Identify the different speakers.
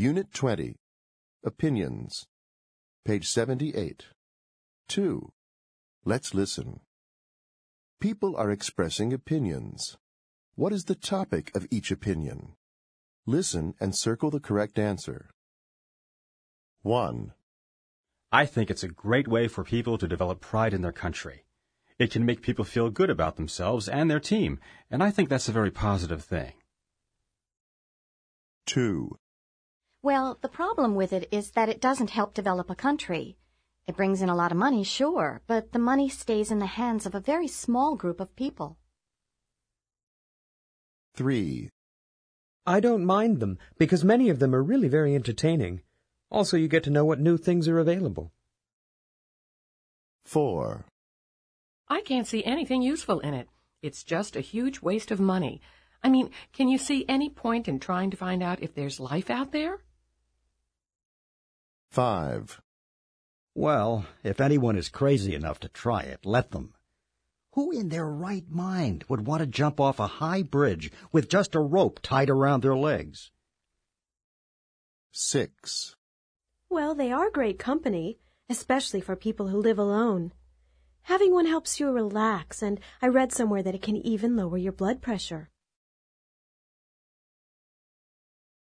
Speaker 1: Unit 20. Opinions. Page 78. 2. Let's listen. People are expressing opinions. What is the topic of each opinion? Listen and circle the correct answer. 1.
Speaker 2: I think it's a great way for people to develop pride in their country. It can make people feel good about themselves and their team, and I think that's a very positive thing.
Speaker 1: 2.
Speaker 3: Well, the problem with it is that it doesn't help develop a country. It brings in a lot of money, sure, but the money stays in the hands of a very small group of people.
Speaker 1: 3.
Speaker 4: I don't mind them, because many of them are really very entertaining. Also, you get to know what new things are available.
Speaker 1: 4.
Speaker 5: I can't see anything useful in it. It's just a huge waste of money. I mean, can you see any point in trying to find out if there's life out there?
Speaker 1: 5.
Speaker 6: Well, if anyone is crazy enough to try it, let them. Who in their right mind would want to jump off a high bridge with just a rope tied around their legs?
Speaker 1: 6.
Speaker 7: Well, they are great company, especially for people who live alone. Having one helps you relax, and I read somewhere that it can even lower your blood pressure.